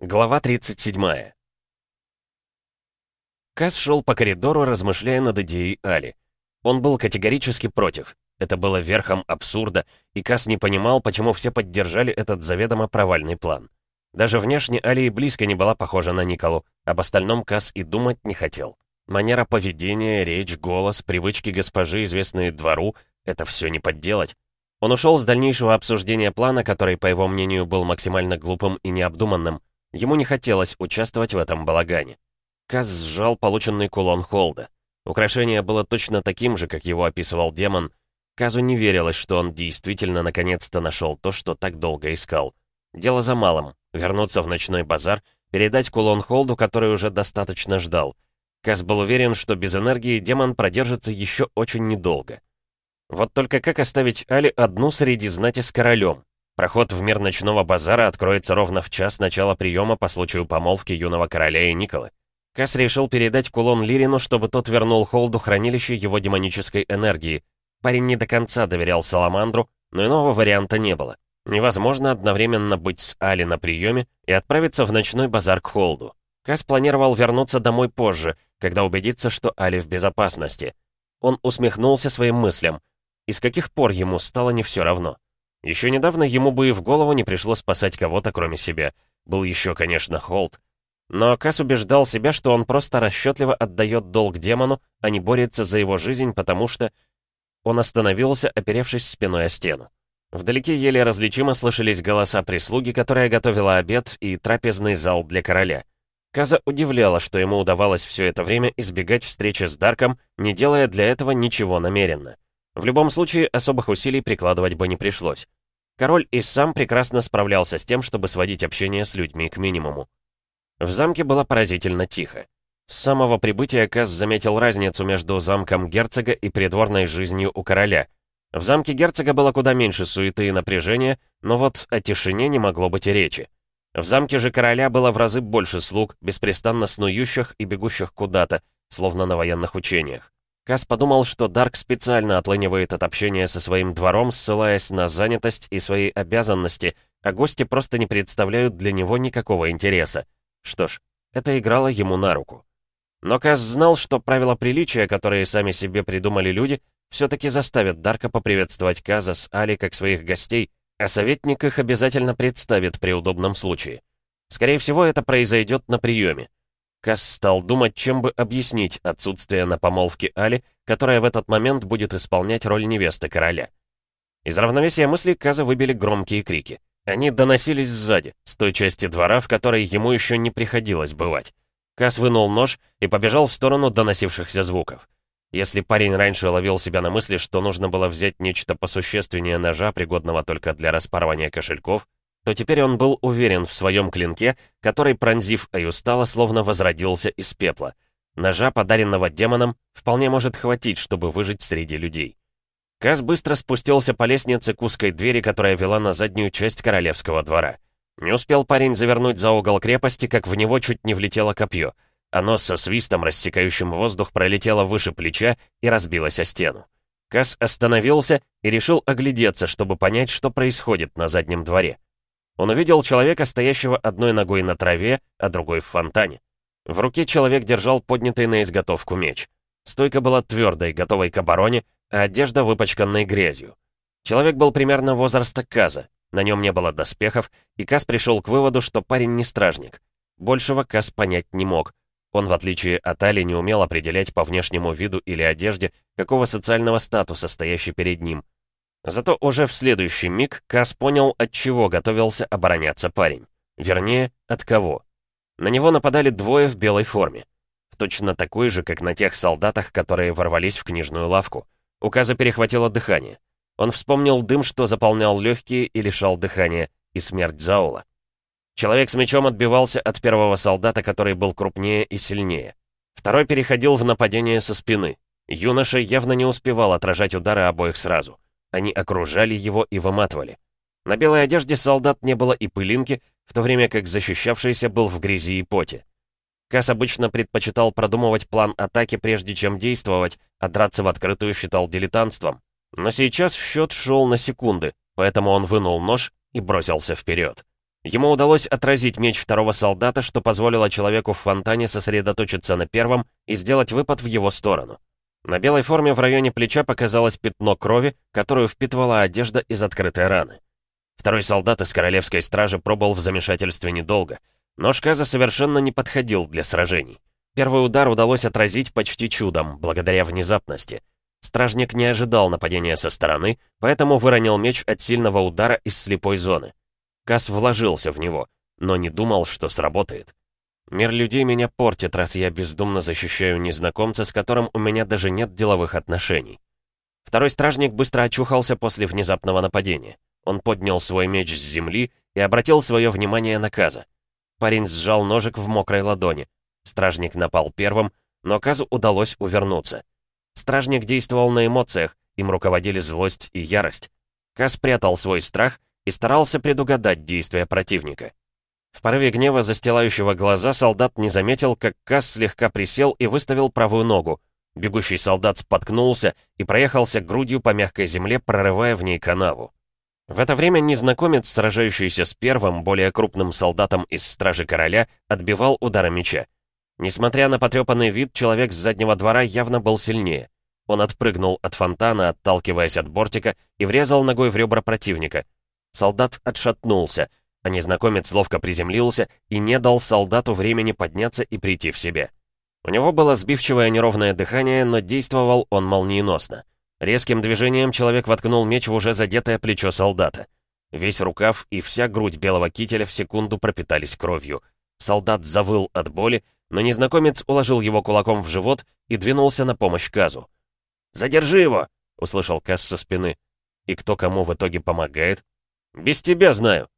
Глава 37. Кас шел по коридору, размышляя над идеей Али. Он был категорически против. Это было верхом абсурда, и Кас не понимал, почему все поддержали этот заведомо провальный план. Даже внешне Али и близко не была похожа на Николу, об остальном Кас и думать не хотел. Манера поведения, речь, голос, привычки госпожи, известные двору — это все не подделать. Он ушел с дальнейшего обсуждения плана, который, по его мнению, был максимально глупым и необдуманным. Ему не хотелось участвовать в этом балагане. Каз сжал полученный кулон Холда. Украшение было точно таким же, как его описывал демон. Казу не верилось, что он действительно наконец-то нашел то, что так долго искал. Дело за малым — вернуться в ночной базар, передать кулон Холду, который уже достаточно ждал. Каз был уверен, что без энергии демон продержится еще очень недолго. Вот только как оставить Али одну среди знати с королем? Проход в мир ночного базара откроется ровно в час начала приема по случаю помолвки юного короля и Николы. Кас решил передать кулон Лирину, чтобы тот вернул Холду хранилище его демонической энергии. Парень не до конца доверял Саламандру, но иного варианта не было. Невозможно одновременно быть с Али на приеме и отправиться в ночной базар к Холду. Кас планировал вернуться домой позже, когда убедится, что Али в безопасности. Он усмехнулся своим мыслям. И с каких пор ему стало не все равно? Еще недавно ему бы и в голову не пришло спасать кого-то, кроме себя. Был еще, конечно, Холд. Но Кас убеждал себя, что он просто расчетливо отдает долг демону, а не борется за его жизнь, потому что... Он остановился, оперевшись спиной о стену. Вдалеке еле различимо слышались голоса прислуги, которая готовила обед, и трапезный зал для короля. Каза удивляла, что ему удавалось все это время избегать встречи с Дарком, не делая для этого ничего намеренно. В любом случае, особых усилий прикладывать бы не пришлось. Король и сам прекрасно справлялся с тем, чтобы сводить общение с людьми к минимуму. В замке было поразительно тихо. С самого прибытия Касс заметил разницу между замком герцога и придворной жизнью у короля. В замке герцога было куда меньше суеты и напряжения, но вот о тишине не могло быть и речи. В замке же короля было в разы больше слуг, беспрестанно снующих и бегущих куда-то, словно на военных учениях. Кас подумал, что Дарк специально отлынивает от общения со своим двором, ссылаясь на занятость и свои обязанности, а гости просто не представляют для него никакого интереса. Что ж, это играло ему на руку. Но Кас знал, что правила приличия, которые сами себе придумали люди, все-таки заставят Дарка поприветствовать Каза с Али как своих гостей, а советник их обязательно представит при удобном случае. Скорее всего, это произойдет на приеме. Касс стал думать, чем бы объяснить отсутствие на помолвке Али, которая в этот момент будет исполнять роль невесты короля. Из равновесия мыслей Каза выбили громкие крики. Они доносились сзади, с той части двора, в которой ему еще не приходилось бывать. Кас вынул нож и побежал в сторону доносившихся звуков. Если парень раньше ловил себя на мысли, что нужно было взять нечто посущественнее ножа, пригодного только для распарывания кошельков, то теперь он был уверен в своем клинке, который, пронзив Аюстала, словно возродился из пепла. Ножа, подаренного демоном, вполне может хватить, чтобы выжить среди людей. Каз быстро спустился по лестнице к узкой двери, которая вела на заднюю часть королевского двора. Не успел парень завернуть за угол крепости, как в него чуть не влетело копье. Оно со свистом, рассекающим воздух, пролетело выше плеча и разбилось о стену. Каз остановился и решил оглядеться, чтобы понять, что происходит на заднем дворе. Он увидел человека, стоящего одной ногой на траве, а другой в фонтане. В руке человек держал поднятый на изготовку меч. Стойка была твердой, готовой к обороне, а одежда выпачканной грязью. Человек был примерно возраста Каза. На нем не было доспехов, и Каз пришел к выводу, что парень не стражник. Большего Каз понять не мог. Он, в отличие от Али, не умел определять по внешнему виду или одежде, какого социального статуса стоящий перед ним — Зато уже в следующий миг Кас понял, от чего готовился обороняться парень. Вернее, от кого. На него нападали двое в белой форме. Точно такой же, как на тех солдатах, которые ворвались в книжную лавку. У Каза перехватило дыхание. Он вспомнил дым, что заполнял легкие и лишал дыхания, и смерть Заула. Человек с мечом отбивался от первого солдата, который был крупнее и сильнее. Второй переходил в нападение со спины. Юноша явно не успевал отражать удары обоих сразу. Они окружали его и выматывали. На белой одежде солдат не было и пылинки, в то время как защищавшийся был в грязи и поте. Кас обычно предпочитал продумывать план атаки, прежде чем действовать, а драться в открытую считал дилетантством. Но сейчас счет шел на секунды, поэтому он вынул нож и бросился вперед. Ему удалось отразить меч второго солдата, что позволило человеку в фонтане сосредоточиться на первом и сделать выпад в его сторону. На белой форме в районе плеча показалось пятно крови, которую впитывала одежда из открытой раны. Второй солдат из королевской стражи пробыл в замешательстве недолго, но Шказа совершенно не подходил для сражений. Первый удар удалось отразить почти чудом, благодаря внезапности. Стражник не ожидал нападения со стороны, поэтому выронил меч от сильного удара из слепой зоны. Кас вложился в него, но не думал, что сработает. Мир людей меня портит, раз я бездумно защищаю незнакомца, с которым у меня даже нет деловых отношений. Второй стражник быстро очухался после внезапного нападения. Он поднял свой меч с земли и обратил свое внимание на Каза. Парень сжал ножик в мокрой ладони. Стражник напал первым, но Казу удалось увернуться. Стражник действовал на эмоциях, им руководили злость и ярость. Каз прятал свой страх и старался предугадать действия противника. В порыве гнева, застилающего глаза, солдат не заметил, как Кас слегка присел и выставил правую ногу. Бегущий солдат споткнулся и проехался грудью по мягкой земле, прорывая в ней канаву. В это время незнакомец, сражающийся с первым, более крупным солдатом из Стражи Короля, отбивал удары меча. Несмотря на потрепанный вид, человек с заднего двора явно был сильнее. Он отпрыгнул от фонтана, отталкиваясь от бортика, и врезал ногой в ребра противника — Солдат отшатнулся, а незнакомец ловко приземлился и не дал солдату времени подняться и прийти в себя. У него было сбивчивое неровное дыхание, но действовал он молниеносно. Резким движением человек воткнул меч в уже задетое плечо солдата. Весь рукав и вся грудь белого кителя в секунду пропитались кровью. Солдат завыл от боли, но незнакомец уложил его кулаком в живот и двинулся на помощь Казу. «Задержи его!» — услышал Каз со спины. И кто кому в итоге помогает, «Без тебя знаю».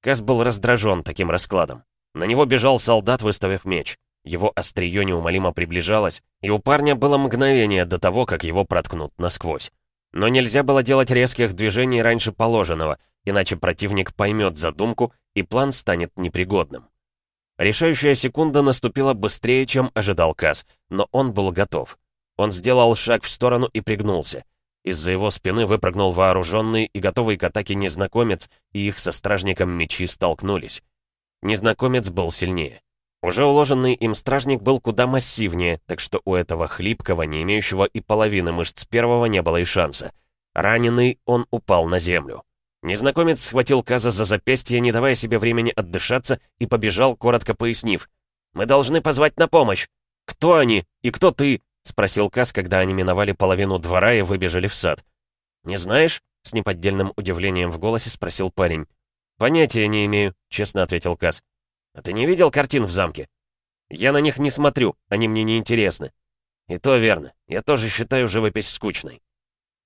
Кас был раздражен таким раскладом. На него бежал солдат, выставив меч. Его острие неумолимо приближалось, и у парня было мгновение до того, как его проткнут насквозь. Но нельзя было делать резких движений раньше положенного, иначе противник поймет задумку, и план станет непригодным. Решающая секунда наступила быстрее, чем ожидал Кас, но он был готов. Он сделал шаг в сторону и пригнулся. Из-за его спины выпрыгнул вооруженный и готовый к атаке незнакомец, и их со стражником мечи столкнулись. Незнакомец был сильнее. Уже уложенный им стражник был куда массивнее, так что у этого хлипкого, не имеющего и половины мышц первого, не было и шанса. Раненый, он упал на землю. Незнакомец схватил Каза за запястье, не давая себе времени отдышаться, и побежал, коротко пояснив. «Мы должны позвать на помощь! Кто они? И кто ты? — спросил Кас, когда они миновали половину двора и выбежали в сад. «Не знаешь?» — с неподдельным удивлением в голосе спросил парень. «Понятия не имею», — честно ответил Кас. «А ты не видел картин в замке?» «Я на них не смотрю, они мне не интересны». «И то верно. Я тоже считаю живопись скучной».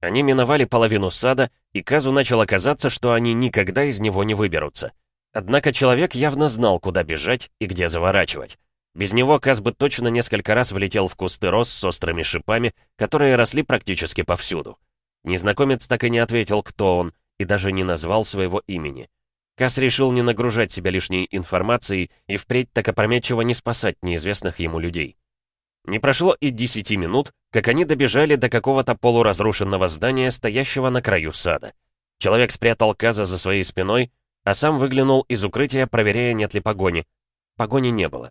Они миновали половину сада, и Казу начало казаться, что они никогда из него не выберутся. Однако человек явно знал, куда бежать и где заворачивать. Без него Каз бы точно несколько раз влетел в кусты роз с острыми шипами, которые росли практически повсюду. Незнакомец так и не ответил, кто он, и даже не назвал своего имени. Кас решил не нагружать себя лишней информацией и впредь так опрометчиво не спасать неизвестных ему людей. Не прошло и десяти минут, как они добежали до какого-то полуразрушенного здания, стоящего на краю сада. Человек спрятал Каза за своей спиной, а сам выглянул из укрытия, проверяя, нет ли погони. Погони не было.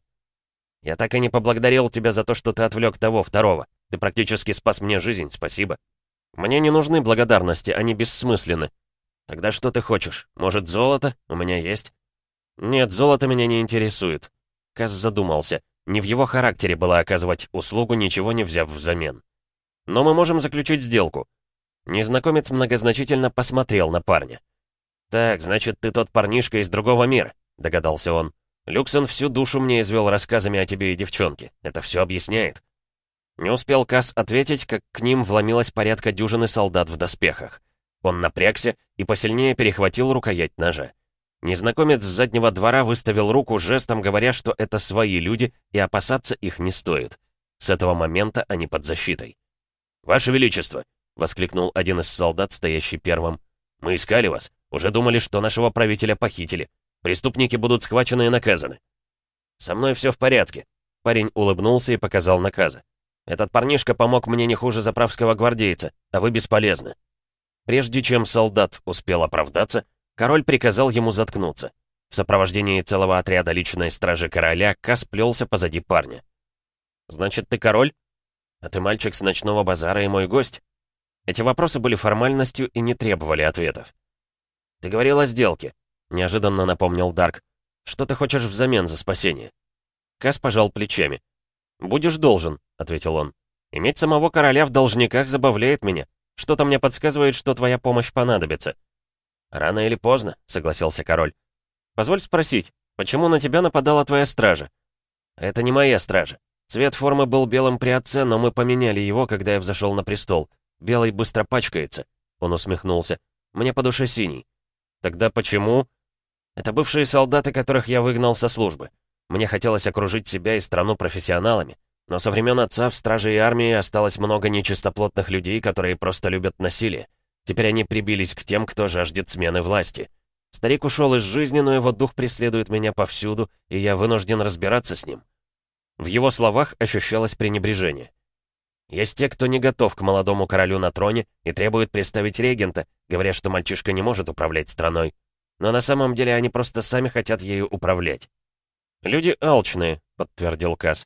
Я так и не поблагодарил тебя за то, что ты отвлек того второго. Ты практически спас мне жизнь, спасибо. Мне не нужны благодарности, они бессмысленны. Тогда что ты хочешь? Может, золото? У меня есть. Нет, золото меня не интересует. Каз задумался. Не в его характере было оказывать услугу, ничего не взяв взамен. Но мы можем заключить сделку. Незнакомец многозначительно посмотрел на парня. «Так, значит, ты тот парнишка из другого мира», — догадался он. Люксон всю душу мне извел рассказами о тебе и девчонке. Это все объясняет». Не успел Касс ответить, как к ним вломилась порядка дюжины солдат в доспехах. Он напрягся и посильнее перехватил рукоять ножа. Незнакомец с заднего двора выставил руку жестом, говоря, что это свои люди, и опасаться их не стоит. С этого момента они под защитой. «Ваше Величество!» — воскликнул один из солдат, стоящий первым. «Мы искали вас. Уже думали, что нашего правителя похитили. Преступники будут схвачены и наказаны. Со мной все в порядке. Парень улыбнулся и показал наказы. Этот парнишка помог мне не хуже заправского гвардейца, а вы бесполезны. Прежде чем солдат успел оправдаться, король приказал ему заткнуться. В сопровождении целого отряда личной стражи короля Кас плелся позади парня. «Значит, ты король? А ты мальчик с ночного базара и мой гость?» Эти вопросы были формальностью и не требовали ответов. «Ты говорил о сделке», — неожиданно напомнил Дарк. «Что ты хочешь взамен за спасение?» Кас пожал плечами. «Будешь должен», — ответил он. «Иметь самого короля в должниках забавляет меня. Что-то мне подсказывает, что твоя помощь понадобится». «Рано или поздно», — согласился король. «Позволь спросить, почему на тебя нападала твоя стража?» «Это не моя стража. Цвет формы был белым при отце, но мы поменяли его, когда я взошел на престол. Белый быстро пачкается», — он усмехнулся. «Мне по душе синий». «Тогда почему?» «Это бывшие солдаты, которых я выгнал со службы. Мне хотелось окружить себя и страну профессионалами. Но со времен отца в страже и армии осталось много нечистоплотных людей, которые просто любят насилие. Теперь они прибились к тем, кто жаждет смены власти. Старик ушел из жизни, но его дух преследует меня повсюду, и я вынужден разбираться с ним. В его словах ощущалось пренебрежение. Есть те, кто не готов к молодому королю на троне и требует представить регента, говоря, что мальчишка не может управлять страной. Но на самом деле они просто сами хотят ею управлять. «Люди алчные», — подтвердил Касс.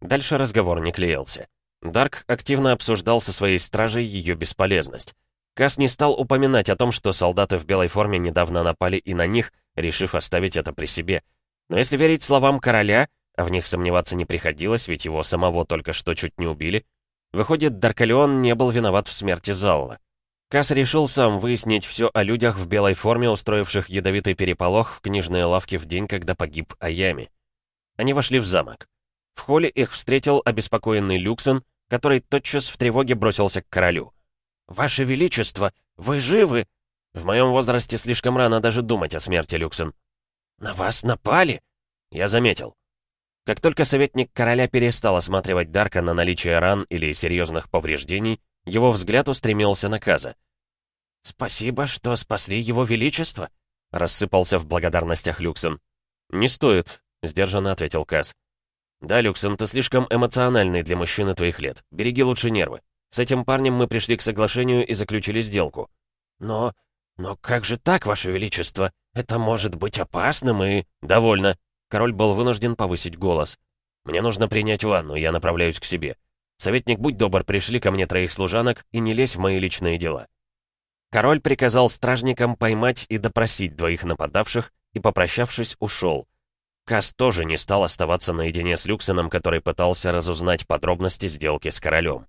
Дальше разговор не клеился. Дарк активно обсуждал со своей стражей ее бесполезность. Касс не стал упоминать о том, что солдаты в белой форме недавно напали и на них, решив оставить это при себе. Но если верить словам короля, а в них сомневаться не приходилось, ведь его самого только что чуть не убили, выходит, Даркалеон не был виноват в смерти Заула. Касс решил сам выяснить все о людях в белой форме, устроивших ядовитый переполох в книжные лавки в день, когда погиб Аями. Они вошли в замок. В холле их встретил обеспокоенный Люксон, который тотчас в тревоге бросился к королю. «Ваше Величество, вы живы?» «В моем возрасте слишком рано даже думать о смерти, Люксон». «На вас напали?» «Я заметил». Как только советник короля перестал осматривать Дарка на наличие ран или серьезных повреждений, его взгляд устремился на Каза. «Спасибо, что спасли его величество», — рассыпался в благодарностях Люксен. «Не стоит», — сдержанно ответил Каз. «Да, Люксен, ты слишком эмоциональный для мужчины твоих лет. Береги лучше нервы. С этим парнем мы пришли к соглашению и заключили сделку». «Но... но как же так, ваше величество? Это может быть опасным и...» «Довольно». Король был вынужден повысить голос. «Мне нужно принять ванну, я направляюсь к себе. Советник, будь добр, пришли ко мне троих служанок и не лезь в мои личные дела». Король приказал стражникам поймать и допросить двоих нападавших и, попрощавшись, ушел. Кас тоже не стал оставаться наедине с Люксеном, который пытался разузнать подробности сделки с королем.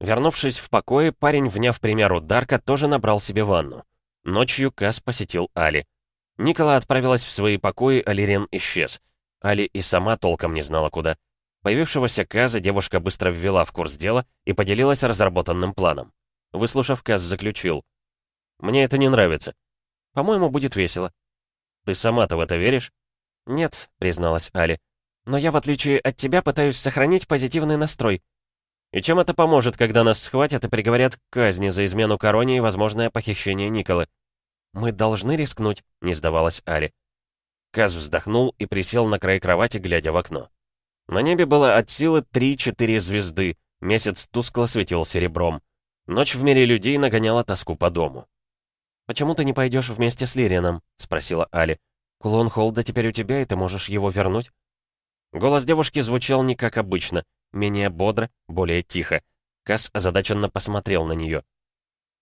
Вернувшись в покое, парень, вняв примеру Дарка, тоже набрал себе ванну. Ночью Кас посетил Али. Никола отправилась в свои покои, а Лирен исчез. Али и сама толком не знала куда. Появившегося Каза девушка быстро ввела в курс дела и поделилась разработанным планом. Выслушав, Каз заключил. Мне это не нравится. По-моему, будет весело. Ты сама-то в это веришь? Нет, призналась Али. Но я, в отличие от тебя, пытаюсь сохранить позитивный настрой. И чем это поможет, когда нас схватят и приговорят к казни за измену короне и возможное похищение Николы? Мы должны рискнуть, не сдавалась Али. Каз вздохнул и присел на край кровати, глядя в окно. На небе было от силы три-четыре звезды, месяц тускло светил серебром. Ночь в мире людей нагоняла тоску по дому. «Почему ты не пойдешь вместе с Лирианом?» — спросила Али. «Кулон Холда теперь у тебя, и ты можешь его вернуть?» Голос девушки звучал не как обычно, менее бодро, более тихо. Кас озадаченно посмотрел на нее.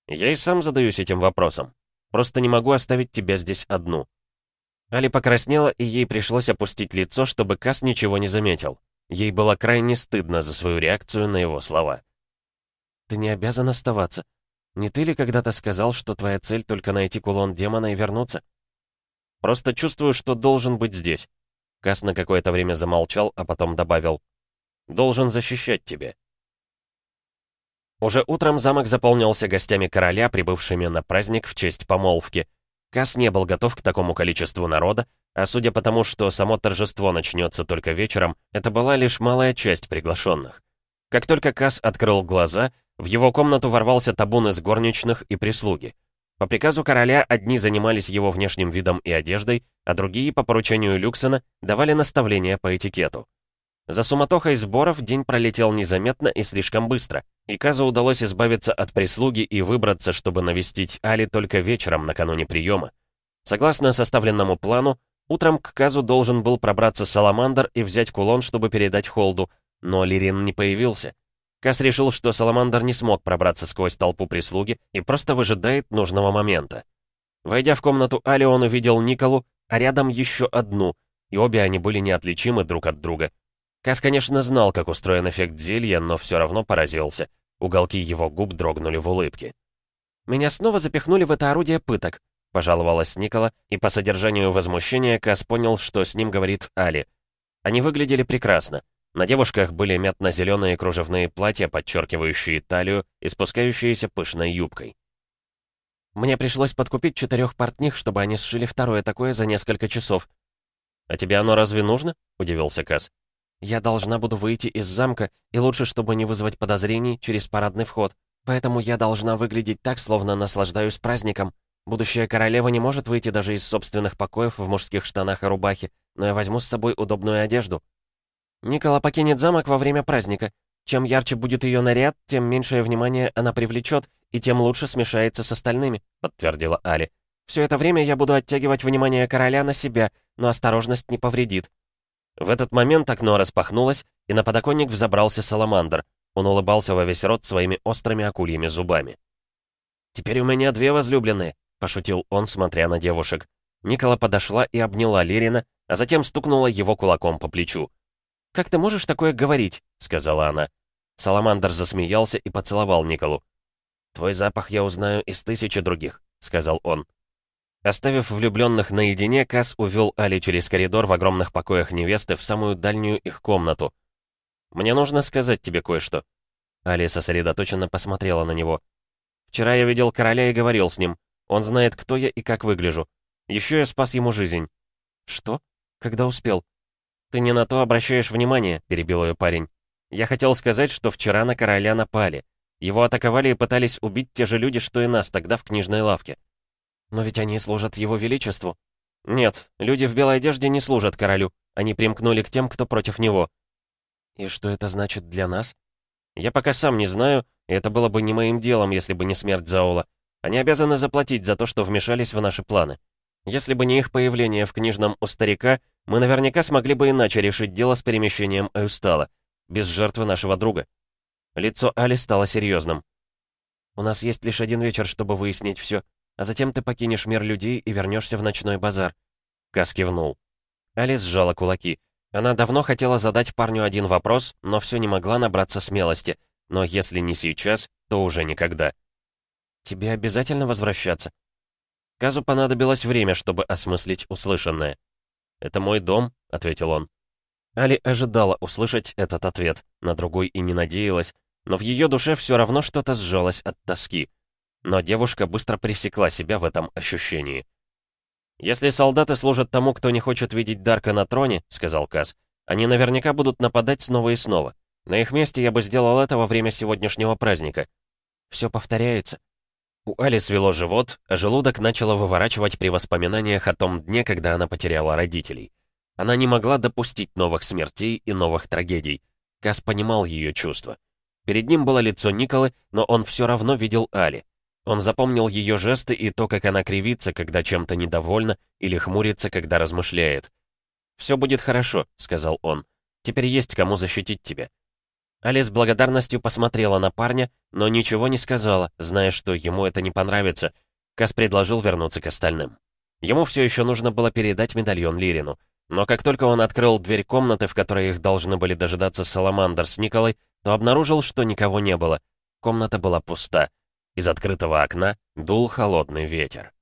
«Я и сам задаюсь этим вопросом. Просто не могу оставить тебя здесь одну». Али покраснела, и ей пришлось опустить лицо, чтобы Кас ничего не заметил. Ей было крайне стыдно за свою реакцию на его слова. «Ты не обязан оставаться. Не ты ли когда-то сказал, что твоя цель только найти кулон демона и вернуться? Просто чувствую, что должен быть здесь. Кас на какое-то время замолчал, а потом добавил. Должен защищать тебя. Уже утром замок заполнился гостями короля, прибывшими на праздник в честь помолвки. Кас не был готов к такому количеству народа, а судя по тому, что само торжество начнется только вечером, это была лишь малая часть приглашенных. Как только Кас открыл глаза, в его комнату ворвался табун из горничных и прислуги. По приказу короля одни занимались его внешним видом и одеждой, а другие, по поручению Люксона, давали наставления по этикету. За суматохой сборов день пролетел незаметно и слишком быстро, и Казу удалось избавиться от прислуги и выбраться, чтобы навестить Али только вечером накануне приема. Согласно составленному плану, Утром к Казу должен был пробраться Саламандр и взять кулон, чтобы передать Холду, но Лирин не появился. Каз решил, что Саламандр не смог пробраться сквозь толпу прислуги и просто выжидает нужного момента. Войдя в комнату Али, он увидел Николу, а рядом еще одну, и обе они были неотличимы друг от друга. Кас, конечно, знал, как устроен эффект зелья, но все равно поразился. Уголки его губ дрогнули в улыбке. «Меня снова запихнули в это орудие пыток», — пожаловалась Никола, и по содержанию возмущения Кас понял, что с ним говорит Али. Они выглядели прекрасно. На девушках были мятно-зеленые кружевные платья, подчеркивающие талию и спускающиеся пышной юбкой. Мне пришлось подкупить четырех портних, чтобы они сшили второе такое за несколько часов. «А тебе оно разве нужно?» — удивился Кас. «Я должна буду выйти из замка, и лучше, чтобы не вызвать подозрений, через парадный вход. Поэтому я должна выглядеть так, словно наслаждаюсь праздником. Будущая королева не может выйти даже из собственных покоев в мужских штанах и рубахе, но я возьму с собой удобную одежду». Никола покинет замок во время праздника. Чем ярче будет ее наряд, тем меньшее внимание она привлечет, и тем лучше смешается с остальными», — подтвердила Али. «Все это время я буду оттягивать внимание короля на себя, но осторожность не повредит». В этот момент окно распахнулось, и на подоконник взобрался Саламандр. Он улыбался во весь рот своими острыми акульями зубами. «Теперь у меня две возлюбленные», — пошутил он, смотря на девушек. Никола подошла и обняла Лирина, а затем стукнула его кулаком по плечу. «Как ты можешь такое говорить?» — сказала она. Саламандр засмеялся и поцеловал Николу. «Твой запах я узнаю из тысячи других», — сказал он. Оставив влюбленных наедине, Кас увел Али через коридор в огромных покоях невесты в самую дальнюю их комнату. «Мне нужно сказать тебе кое-что». Али сосредоточенно посмотрела на него. «Вчера я видел короля и говорил с ним. Он знает, кто я и как выгляжу. Еще я спас ему жизнь». «Что? Когда успел?» «Ты не на то обращаешь внимание», — перебил ее парень. «Я хотел сказать, что вчера на короля напали. Его атаковали и пытались убить те же люди, что и нас тогда в книжной лавке. Но ведь они служат его величеству. Нет, люди в белой одежде не служат королю. Они примкнули к тем, кто против него. И что это значит для нас? Я пока сам не знаю, и это было бы не моим делом, если бы не смерть Заула. Они обязаны заплатить за то, что вмешались в наши планы. Если бы не их появление в книжном у старика, мы наверняка смогли бы иначе решить дело с перемещением Эустала, без жертвы нашего друга. Лицо Али стало серьезным. «У нас есть лишь один вечер, чтобы выяснить все, а затем ты покинешь мир людей и вернешься в ночной базар». Кас кивнул. Али сжала кулаки. Она давно хотела задать парню один вопрос, но все не могла набраться смелости. Но если не сейчас, то уже никогда. «Тебе обязательно возвращаться?» Казу понадобилось время, чтобы осмыслить услышанное. «Это мой дом», — ответил он. Али ожидала услышать этот ответ, на другой и не надеялась, но в ее душе все равно что-то сжалось от тоски. Но девушка быстро пресекла себя в этом ощущении. «Если солдаты служат тому, кто не хочет видеть Дарка на троне», — сказал Каз, «они наверняка будут нападать снова и снова. На их месте я бы сделал это во время сегодняшнего праздника. Все повторяется». У Али свело живот, а желудок начало выворачивать при воспоминаниях о том дне, когда она потеряла родителей. Она не могла допустить новых смертей и новых трагедий. Кас понимал ее чувства. Перед ним было лицо Николы, но он все равно видел Али. Он запомнил ее жесты и то, как она кривится, когда чем-то недовольна, или хмурится, когда размышляет. «Все будет хорошо», — сказал он. «Теперь есть кому защитить тебя». Али с благодарностью посмотрела на парня, но ничего не сказала, зная, что ему это не понравится. Кас предложил вернуться к остальным. Ему все еще нужно было передать медальон Лирину. Но как только он открыл дверь комнаты, в которой их должны были дожидаться Саламандр с Николой, то обнаружил, что никого не было. Комната была пуста. Из открытого окна дул холодный ветер.